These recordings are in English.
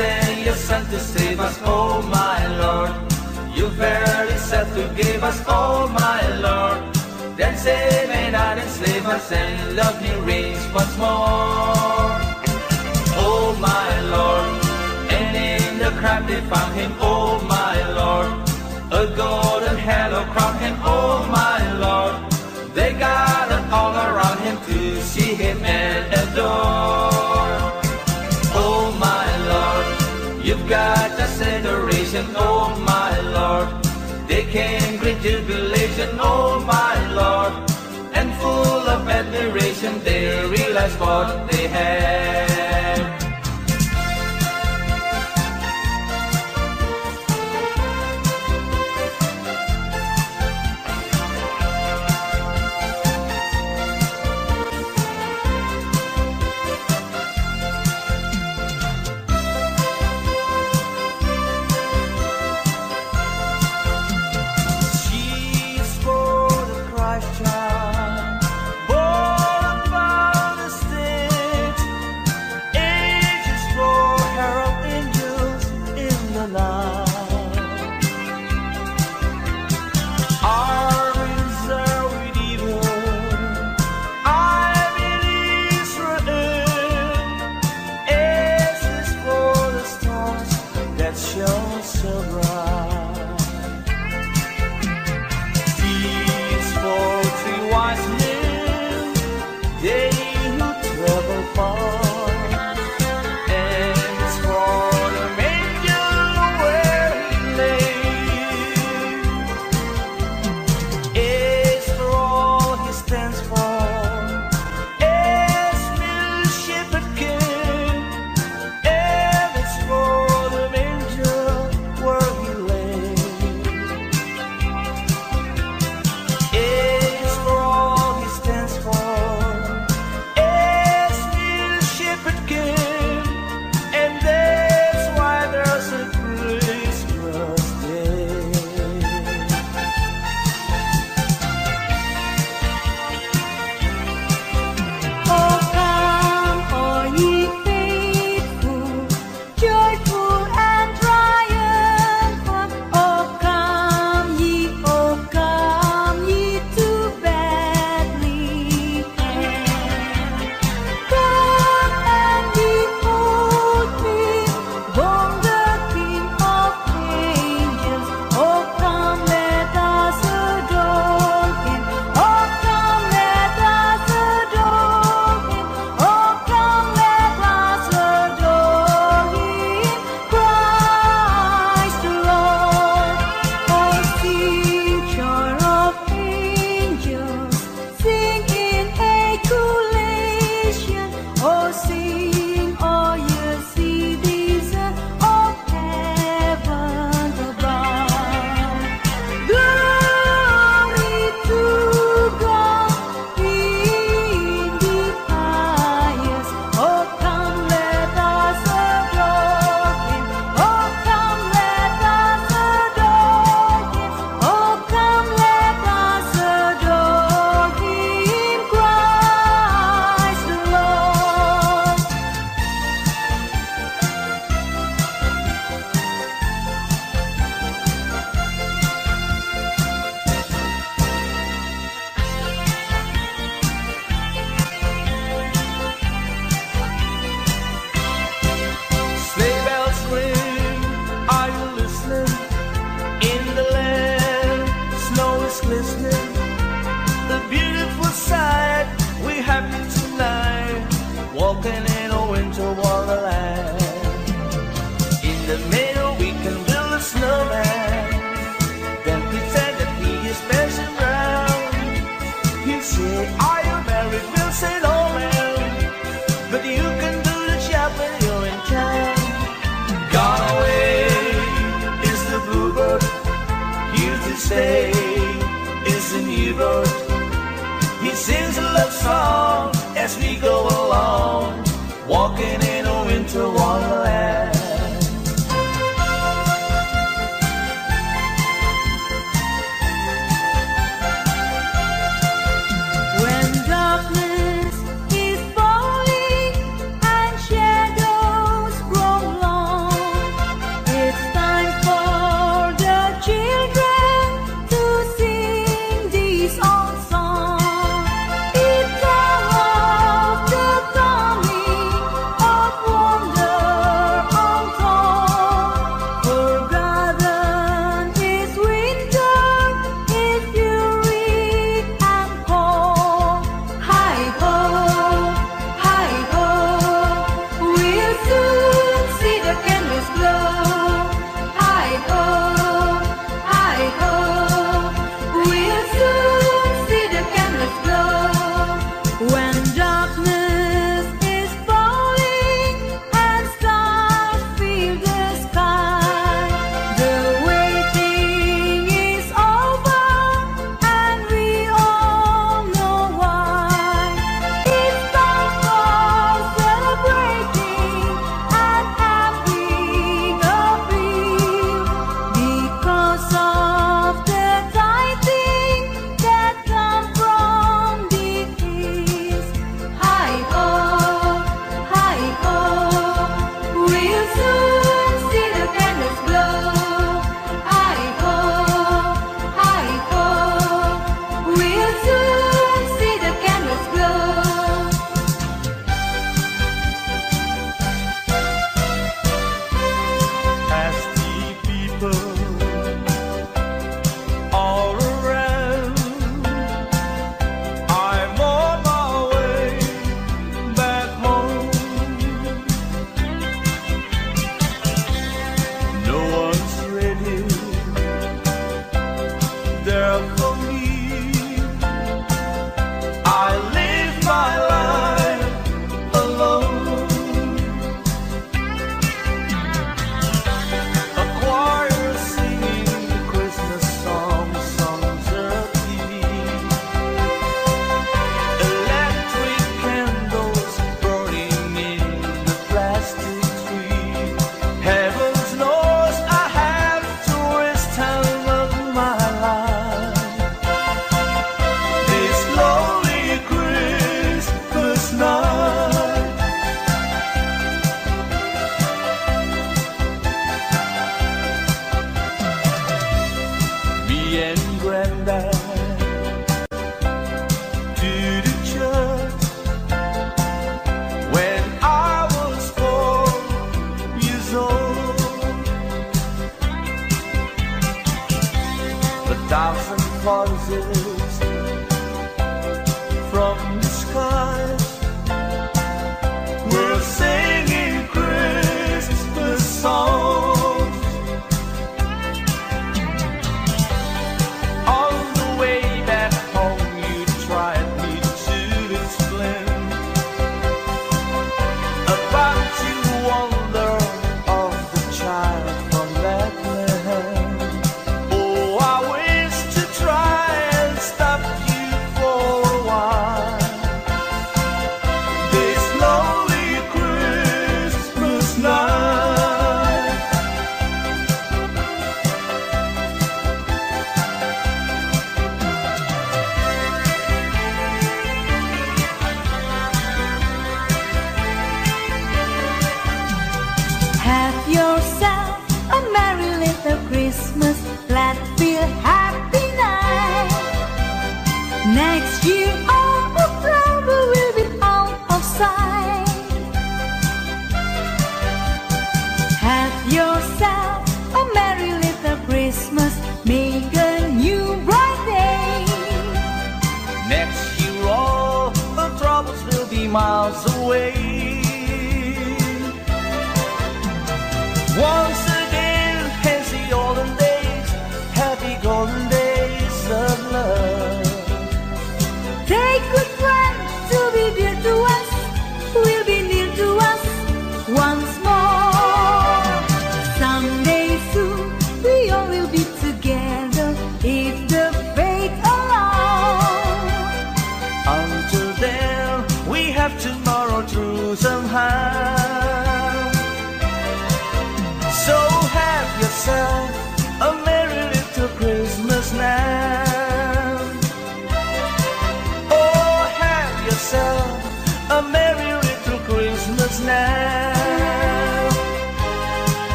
sent your son to save us, oh my Lord. You verily said to give us, oh my Lord. Then save and not enslave us, and love me reigns once more. Oh my Lord, and in the crowd they found him, oh my Lord. A golden halo crown him, oh my Lord. They gathered all around him to see him and adore. Got just adoration, oh my Lord. They came great jubilation, oh my Lord. And full of admiration, they realized what they had.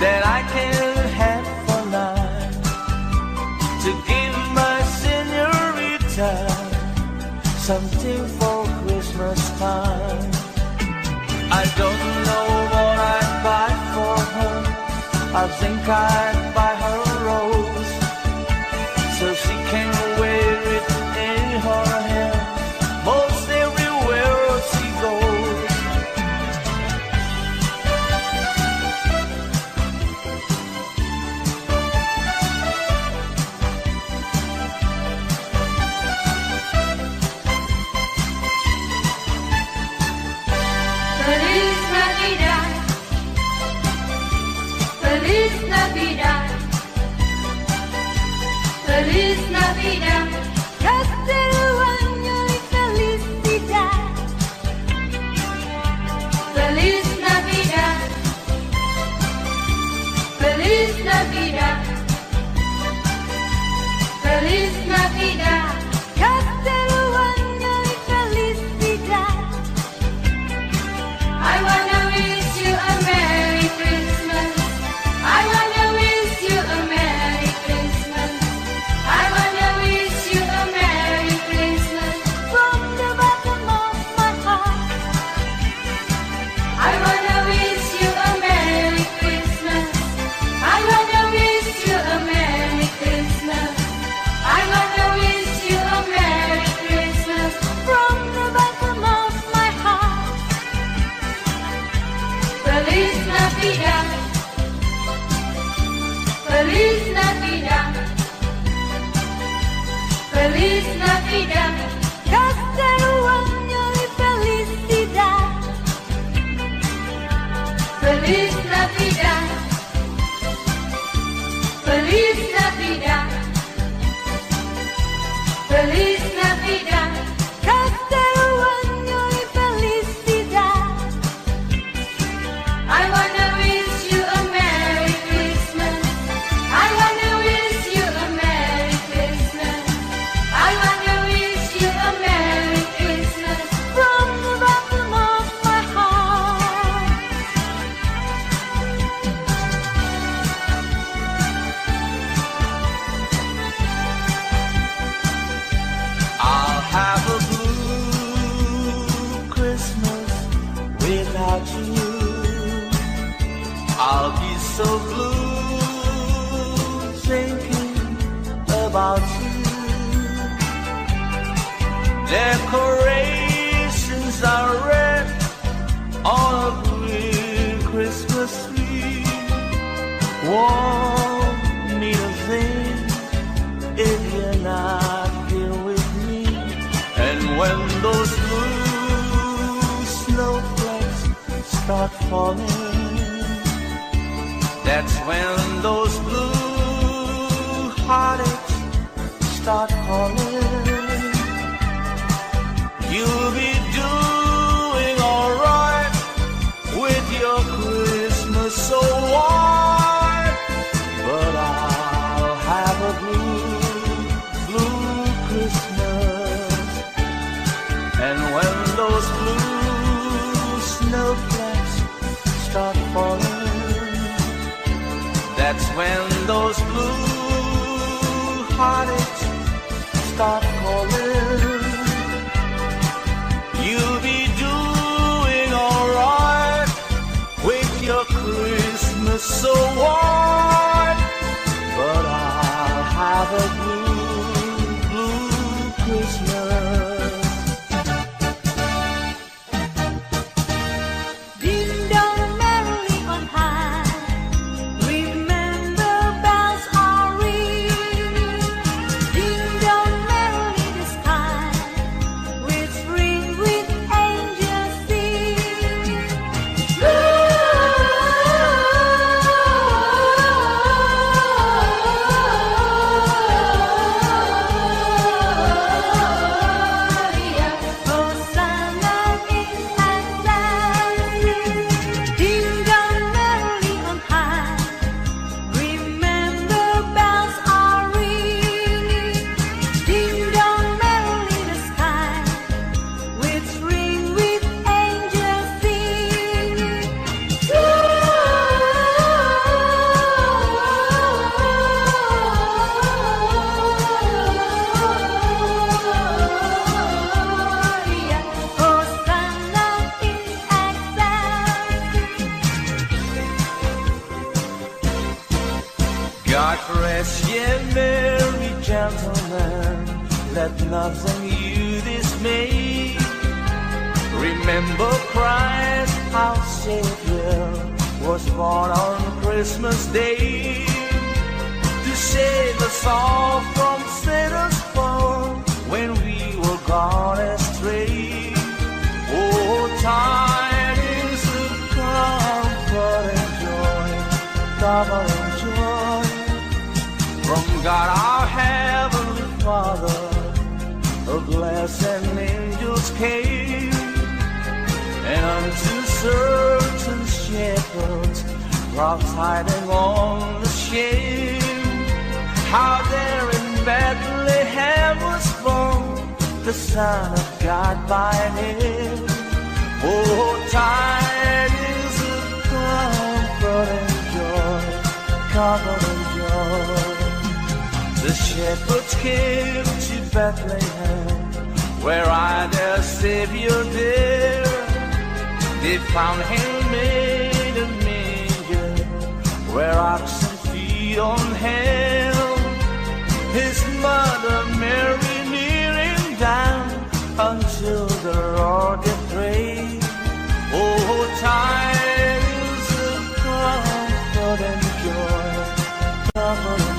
that I can have for life to give my senorita something for Christmas time. I don't know what I'd buy for her. I think I'd gentlemen, let nothing you dismay. Remember Christ, our Savior, was born on Christmas Day to save us all from sinners' fall when we were gone astray. Oh, tidings of comfort and joy, double and joy from God our Father. A blessing angels came, and unto certain shepherds brought tidings on the shame. How there in Bethlehem was born the Son of God by name. Oh, tidings of comfort and joy, comfort and joy. The shepherds came to Bethlehem, where I their Savior dear. They found him made a manger, where oxen feed on hell. His mother Mary kneeling down until the Lord did pray. Oh, tidings of comfort and joy,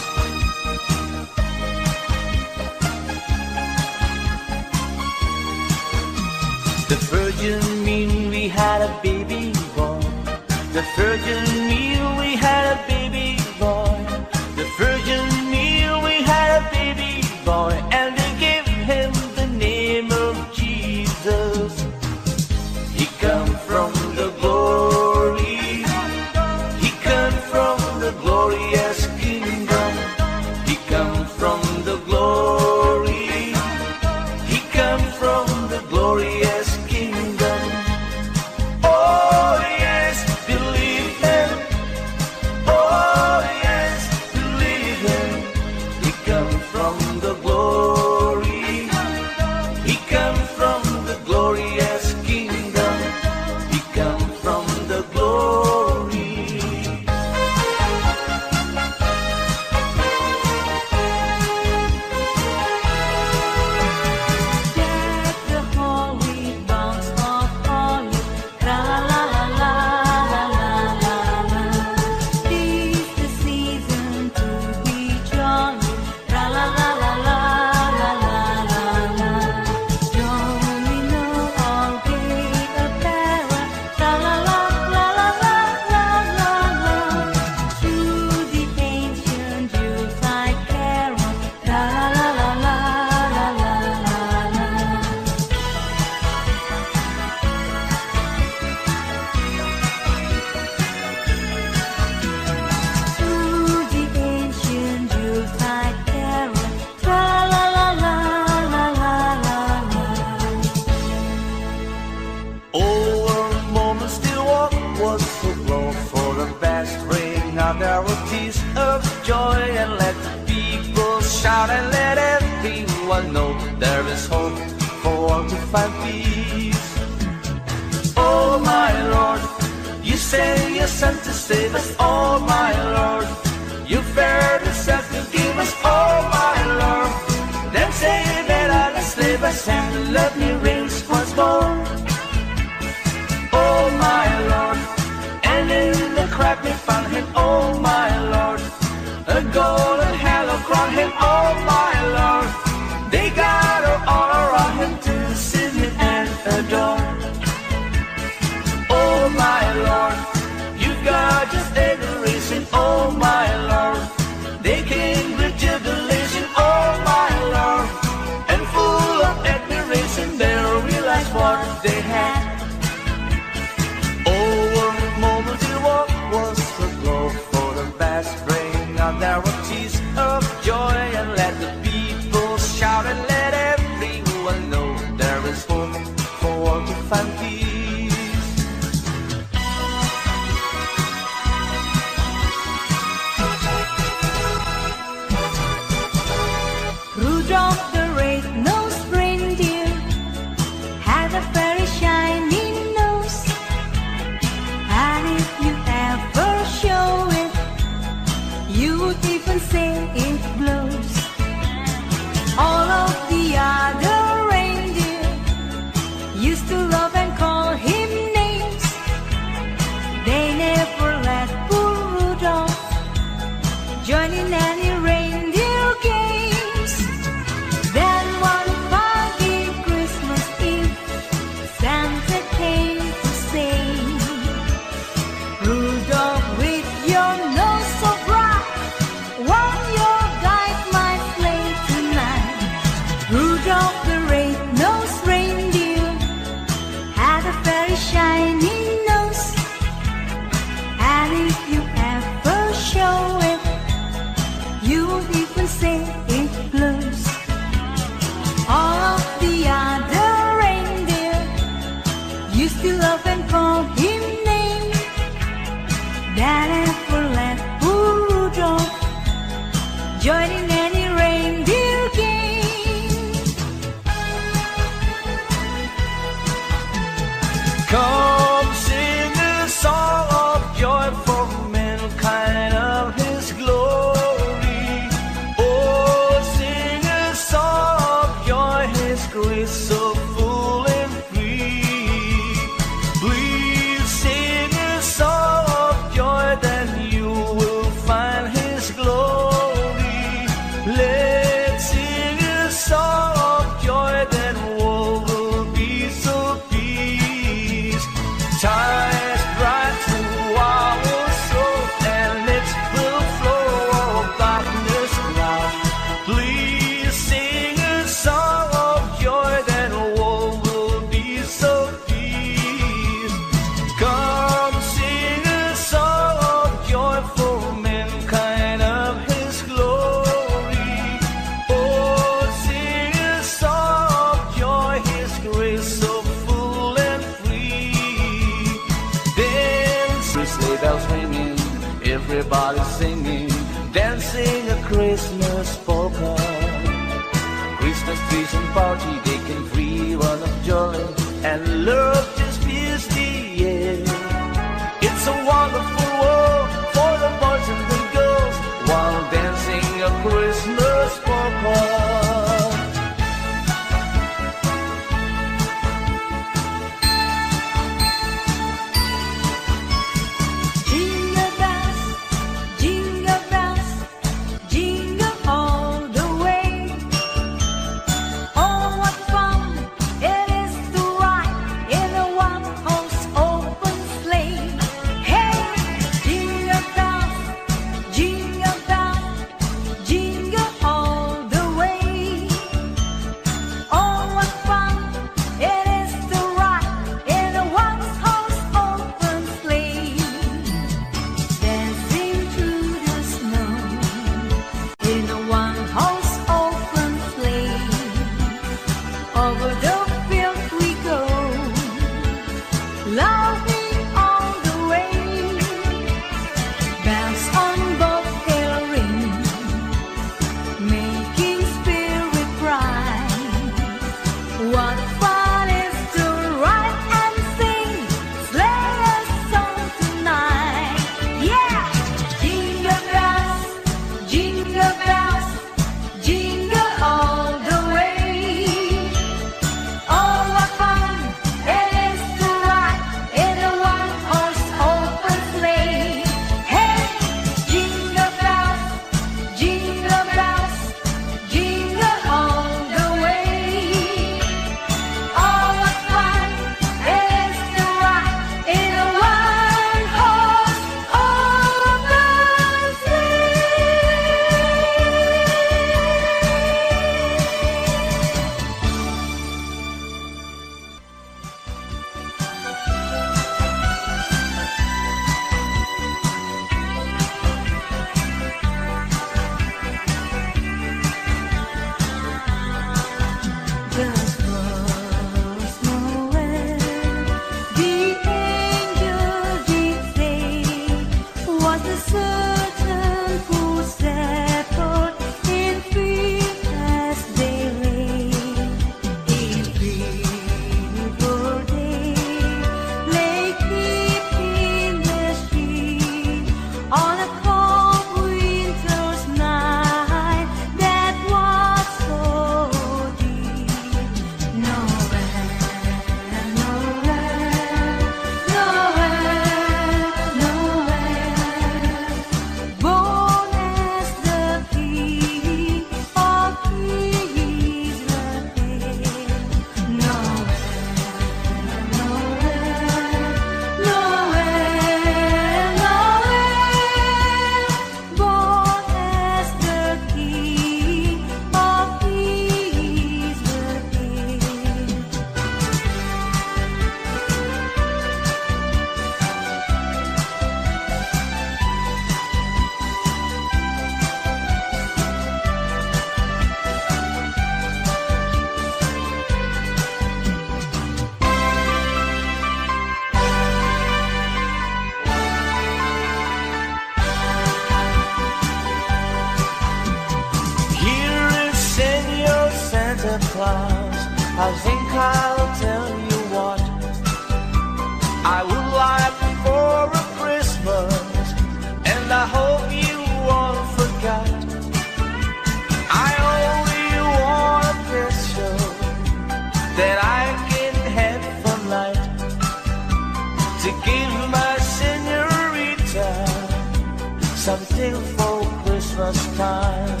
something for Christmas time.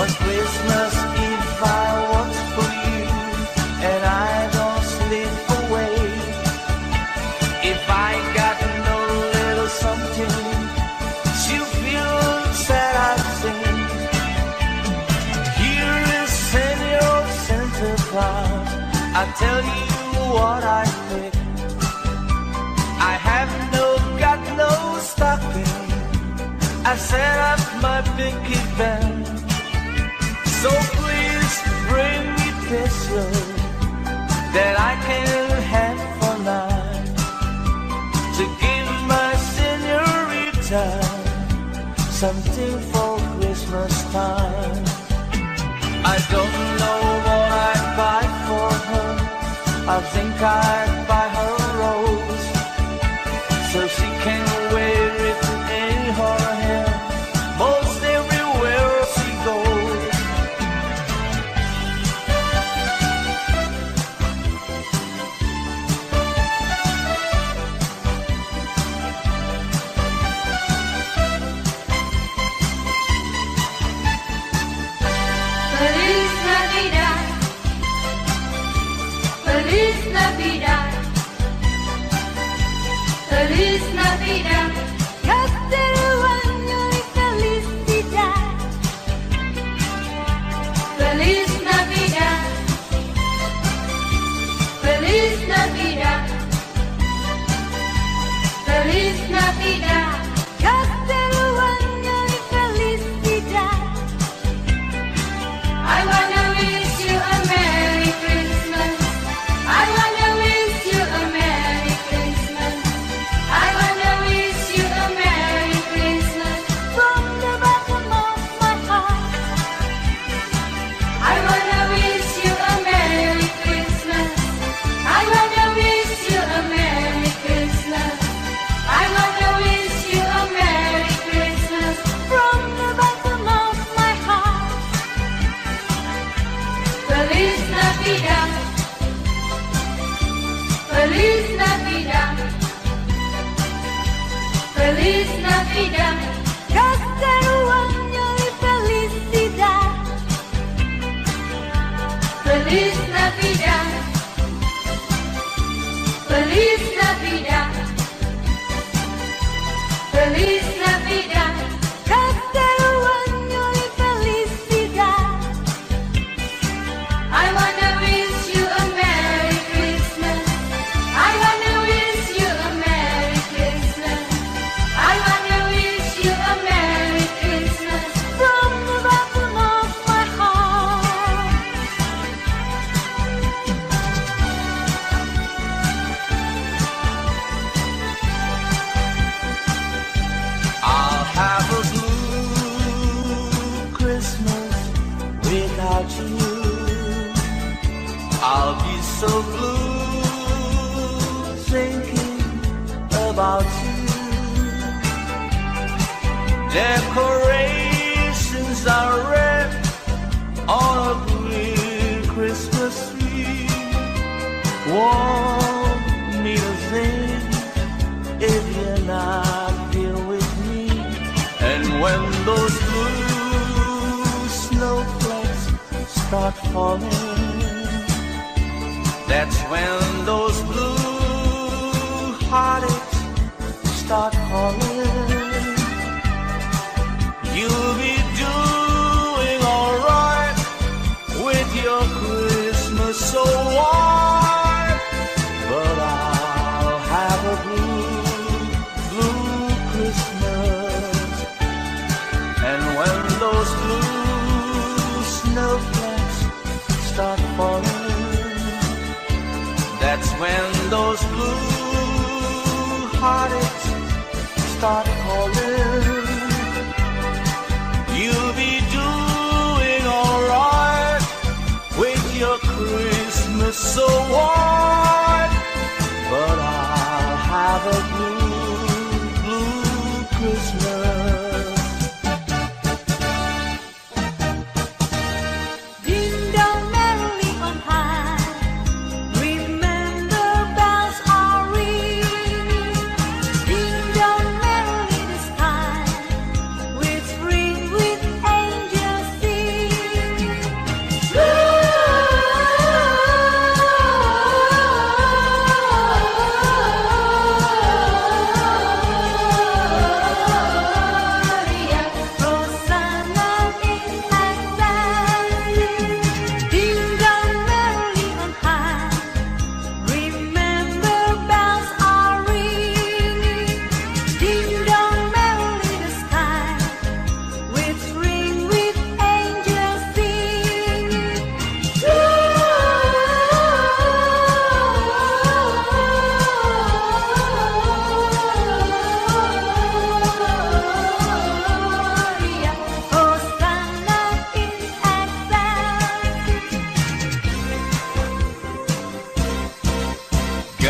On Christmas Eve I want for you, and I don't sleep away. If I got no little something, to feel sad, I sing. Here is Senor Santa Claus, I tell you what I I set up my pinky event. So please bring me this love that I can have for life. to give my senorita something for Christmas time. I don't know what I'd buy for her. I think I'd buy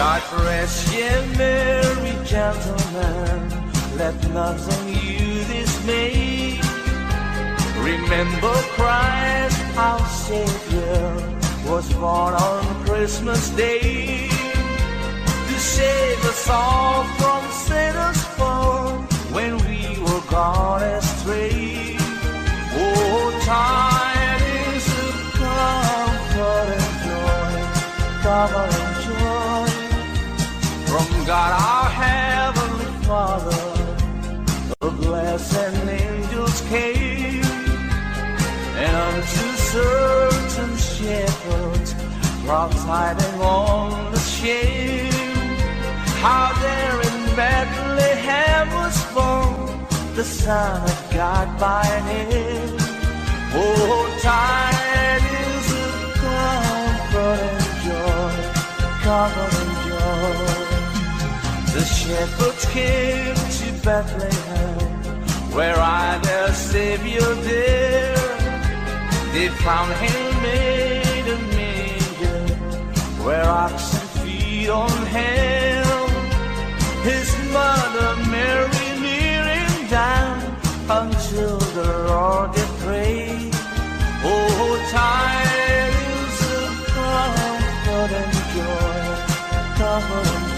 God rest ye merry gentlemen, let nothing you dismay. Remember Christ our Savior was born on Christmas Day to save us all from sinners' fall when we were gone astray. Oh, tidings of comfort and joy, comfort and joy God our heavenly Father. The blessed angels came, and unto certain shepherds brought tidings on the shame. How there in Bethlehem was born the Son of God by name. Oh, tidings of comfort and joy, comfort and joy. The shepherds came to Bethlehem, where I their Savior dear. They found him made a manger, where oxen feed on hell. His mother Mary kneeling down until the Lord did pray. Oh, tidings of comfort and joy, comfort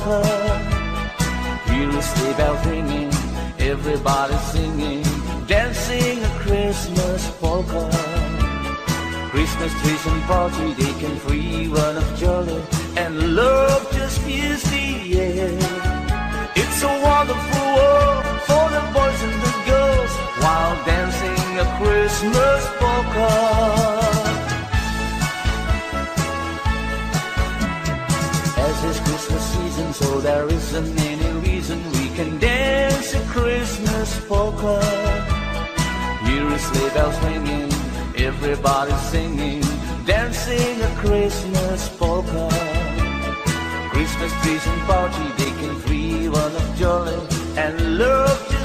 her. Hear the sleigh bells ringing, everybody singing, dancing a Christmas polka. Christmas trees and party, they can free one of jolly, and love just fills the air. It's a wonderful world for the boys and the girls, while dancing a Christmas polka. There isn't any reason we can dance a Christmas polka. Here is sleigh bells ringing, everybody's singing, dancing a Christmas polka. Christmas trees and party, they can free one of jolly and love.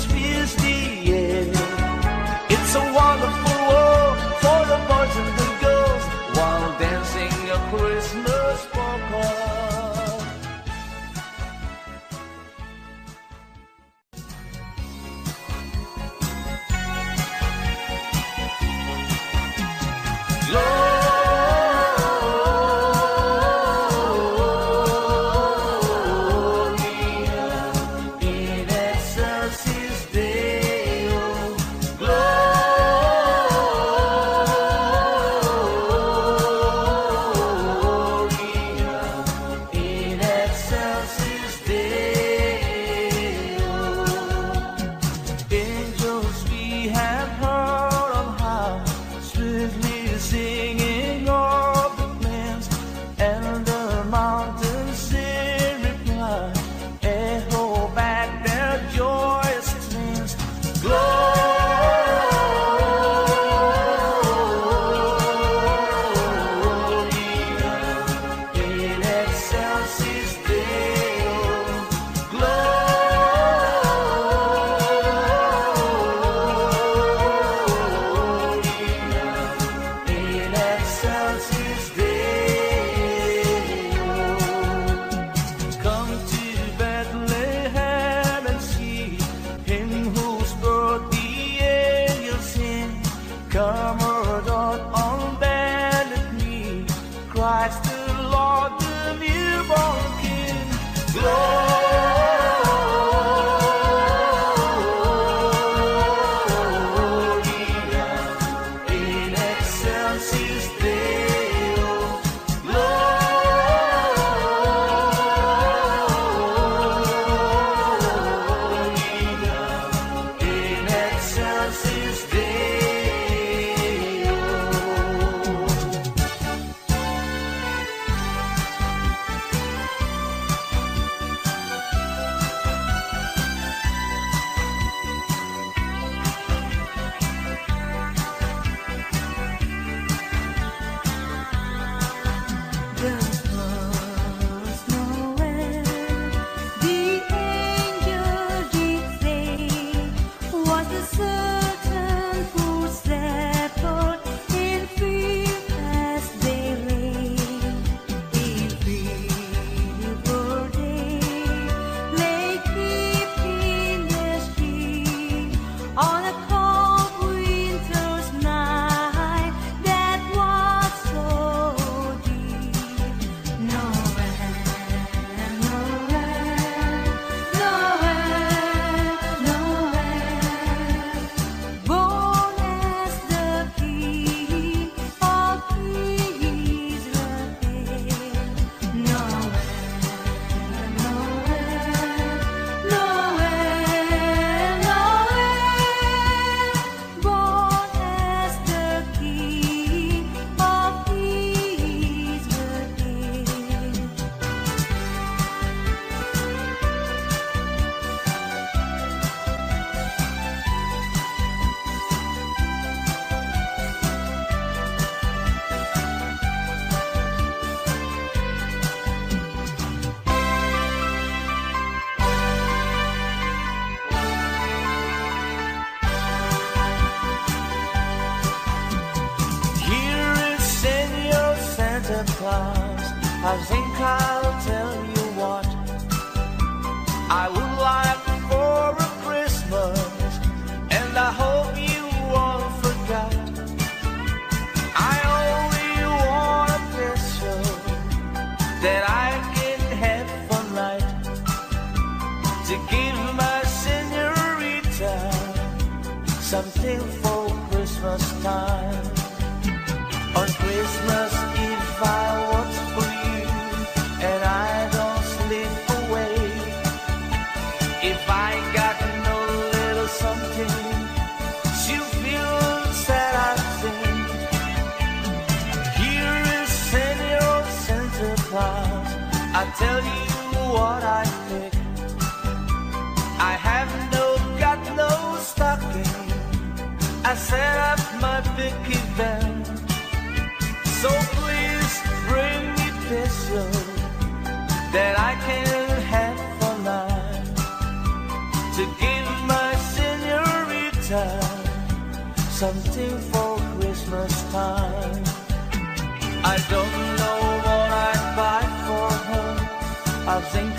Tell you what I think.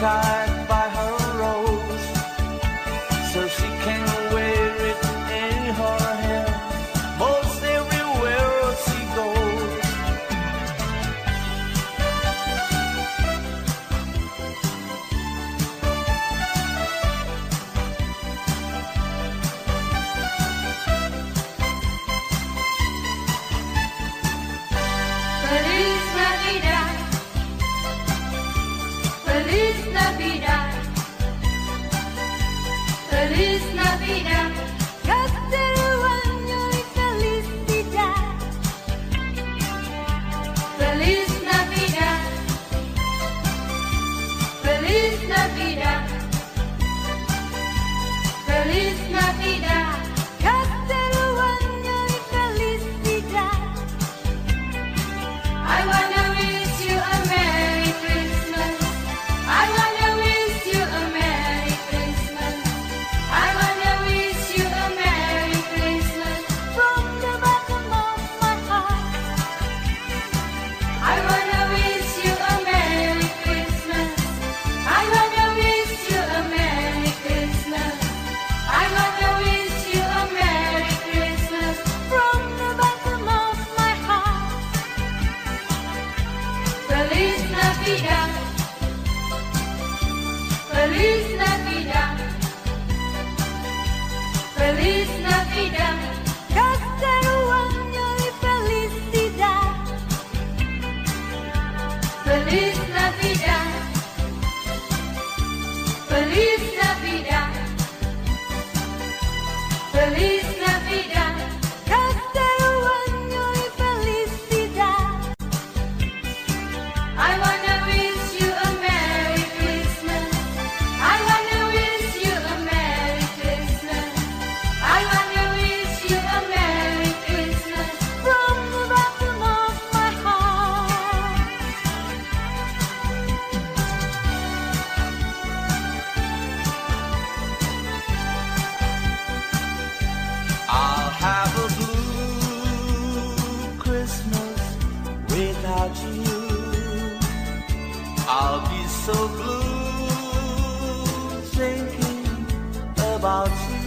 time. without you. I'll be so blue thinking about you.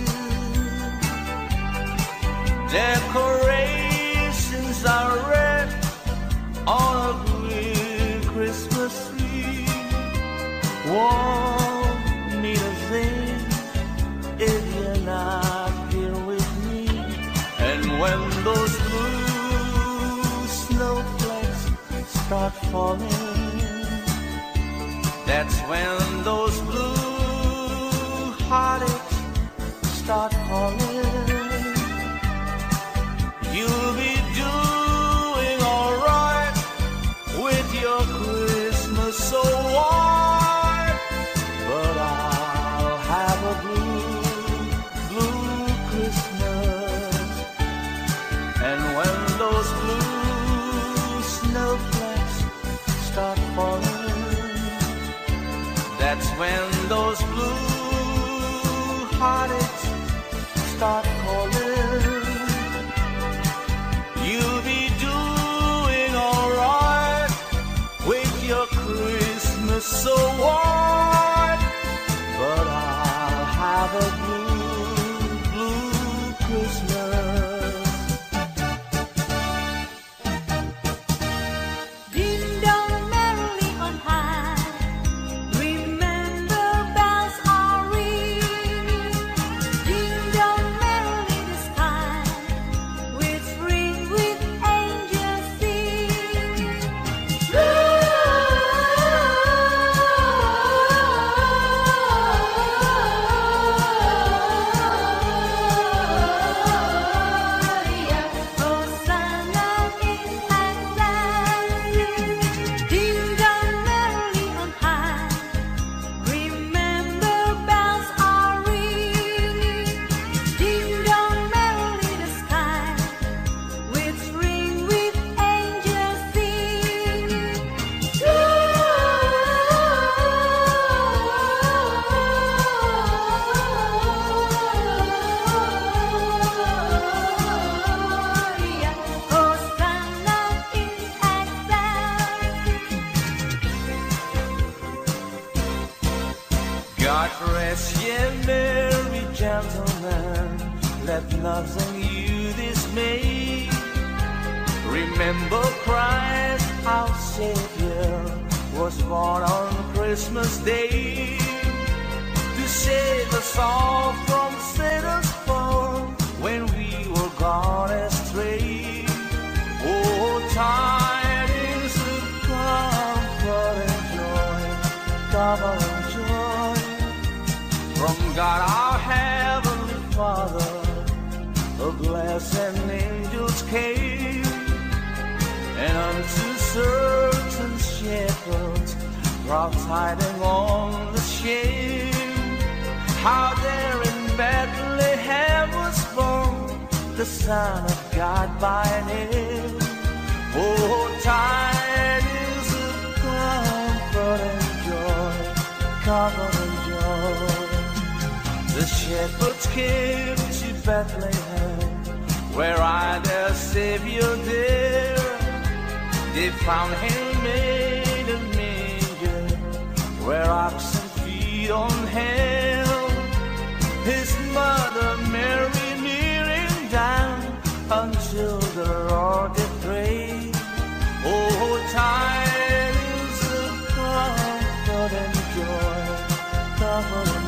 Decorations are red on a green Christmas tree. Warm falling. That's when those God, our heavenly Father, the blessed angels came, and unto certain shepherds brought tidings on the shame. How there in Bethlehem was born the Son of God by name. Oh, tidings of comfort and joy, comfort and joy. The shepherds came to Bethlehem, where I their Savior there. They found him made a manger, where oxen feed on him. His mother Mary kneeling down until the Lord did pray. Oh, times of comfort and joy, comfort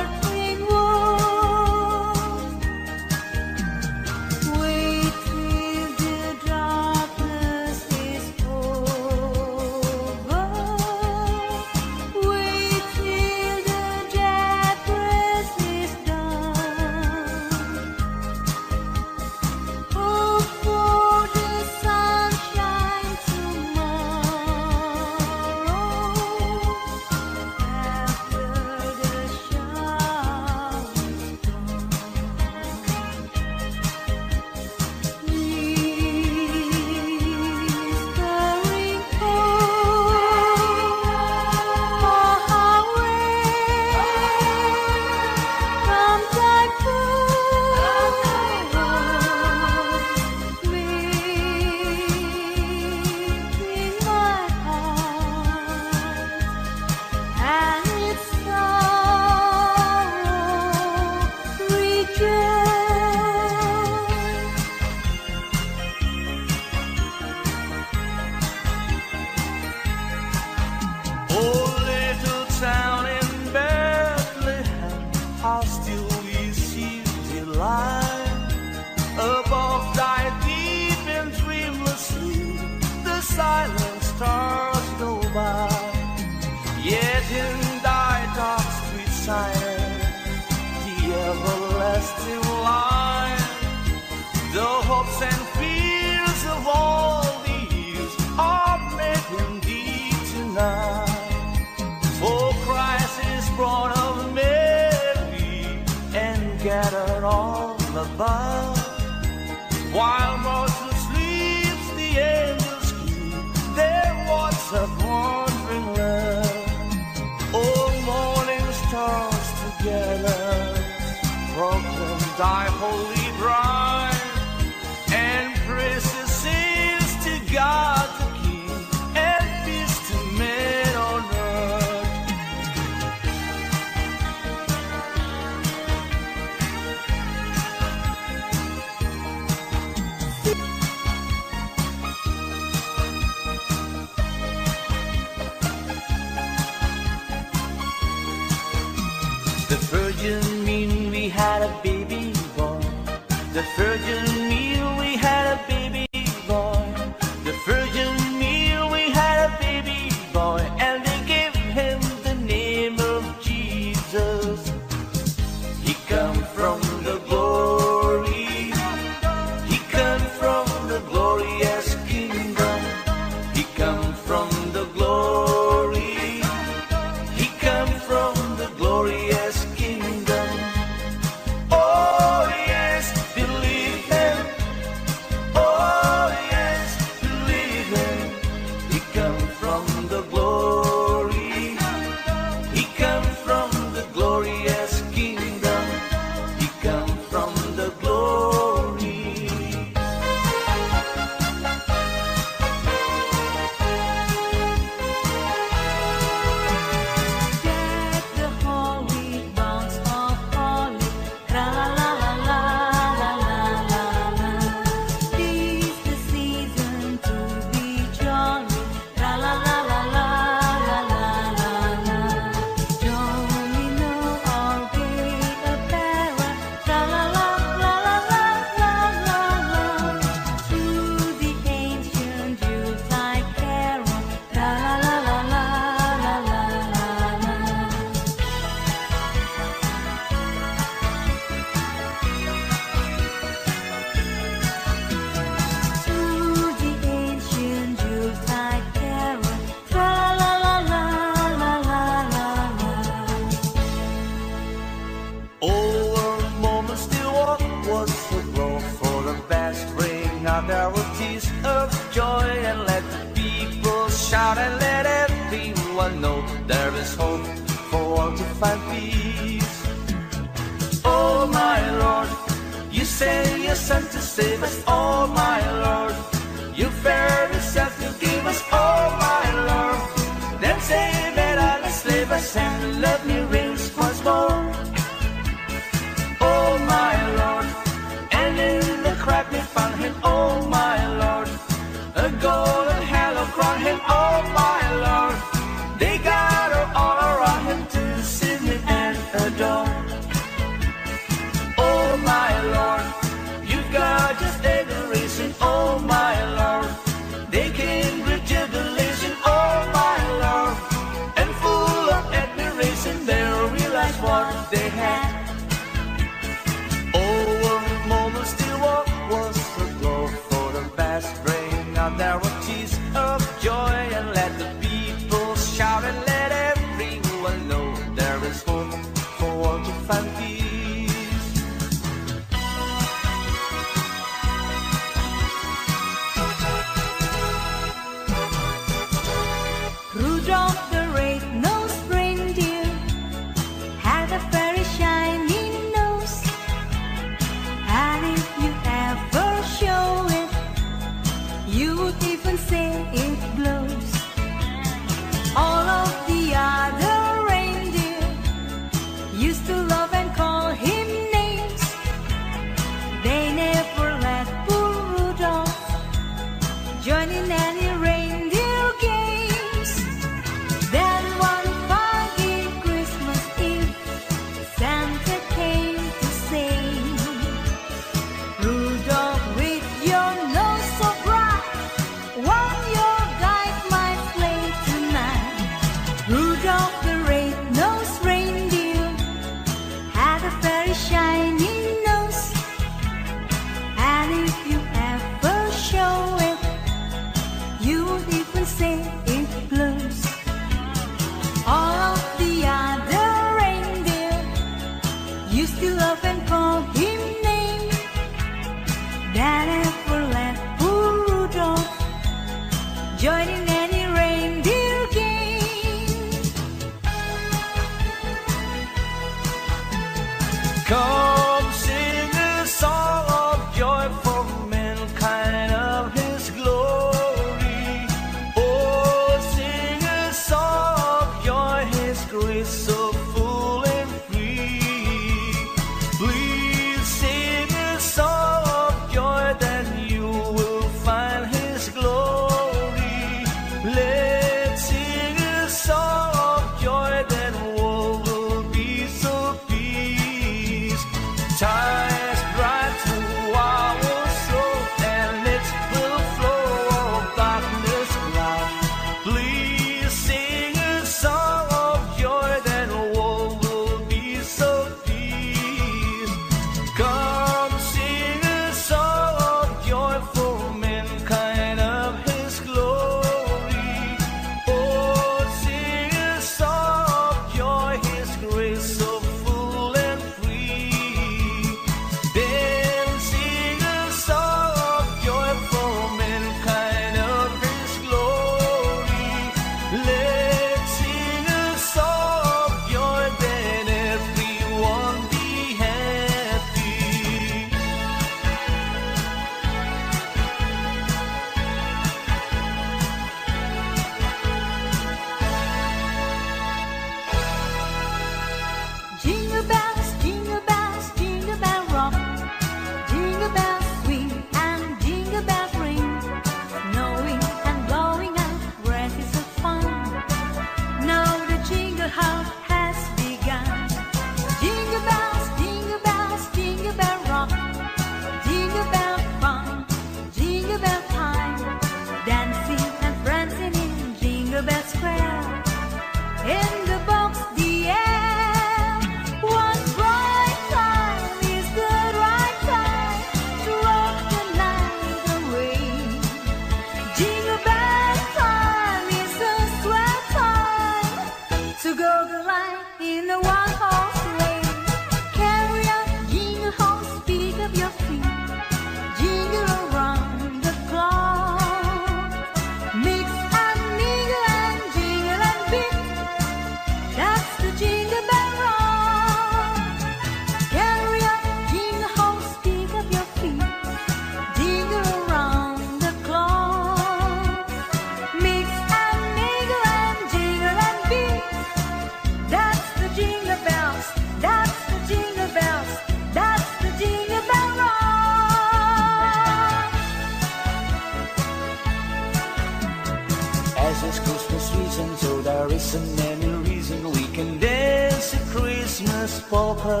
isn't any reason we can dance a Christmas polka.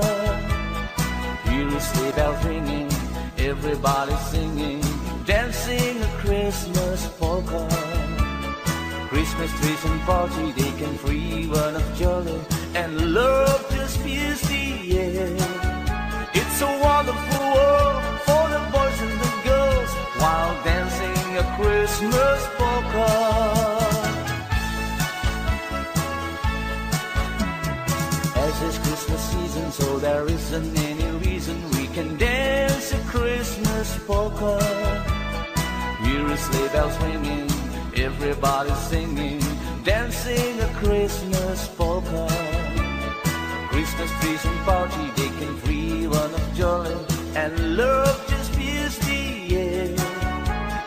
Hear a sleigh bells ringing, everybody singing, dancing a Christmas polka. Christmas trees and party, they can free one of jolly and love just fills the air. It's a wonderful world for the boys and the girls while dancing a Christmas polka. isn't any reason we can dance a Christmas polka. Here is sleigh bells ringing, everybody singing, dancing a Christmas polka. Christmas trees and party, they can free one of joy and love just fills the air.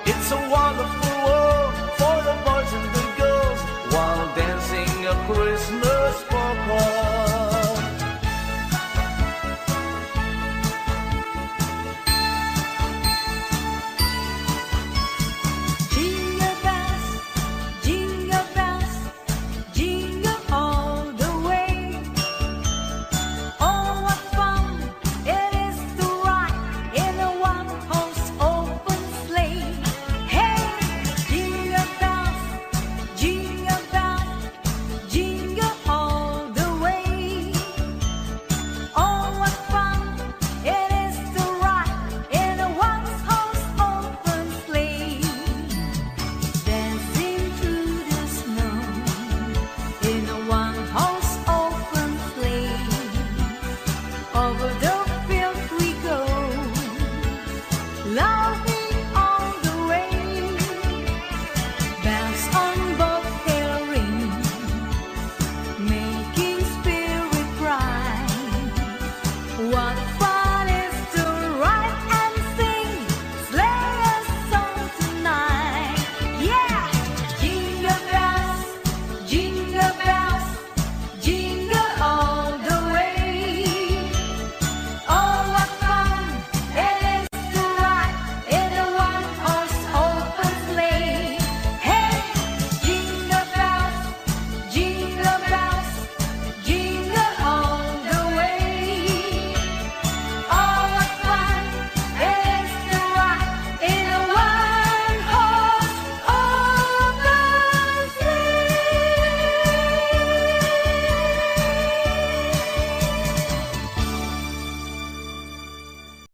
It's a wonderful